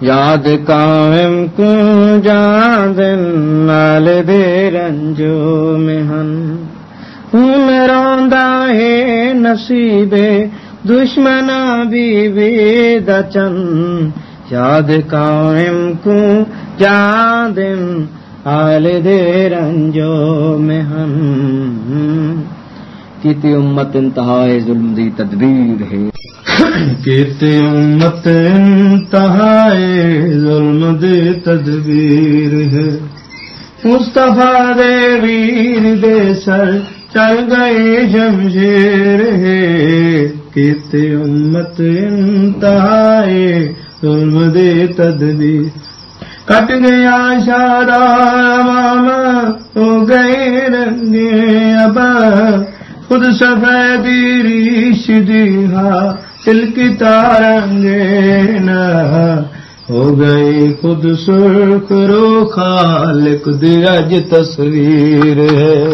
یاد قائم کو جان نال دے رنجو میں ہوں روندا ہے نصیبے دشمن بھی بے دچن یاد قائم کو جان آل دے رنجو میں ہن کیتی امت انتہائے ظلم دی تدبیر ہے۔ کیتے امت انتہائے ظلم دے تدبیر ہے۔ مصطفیٰ دے ویر دے سر چل گئے جمشیر ہے۔ کیتے امت انتہائے ظلم دے تدبیر۔ کٹ گیا شارا ماما ہو گئے رنگے ابا۔ خود سفیدی ریش دیہا، دل کی تارنگے نہ ہو گئی خود سرخ رو خالق دی اج تصویر ہے۔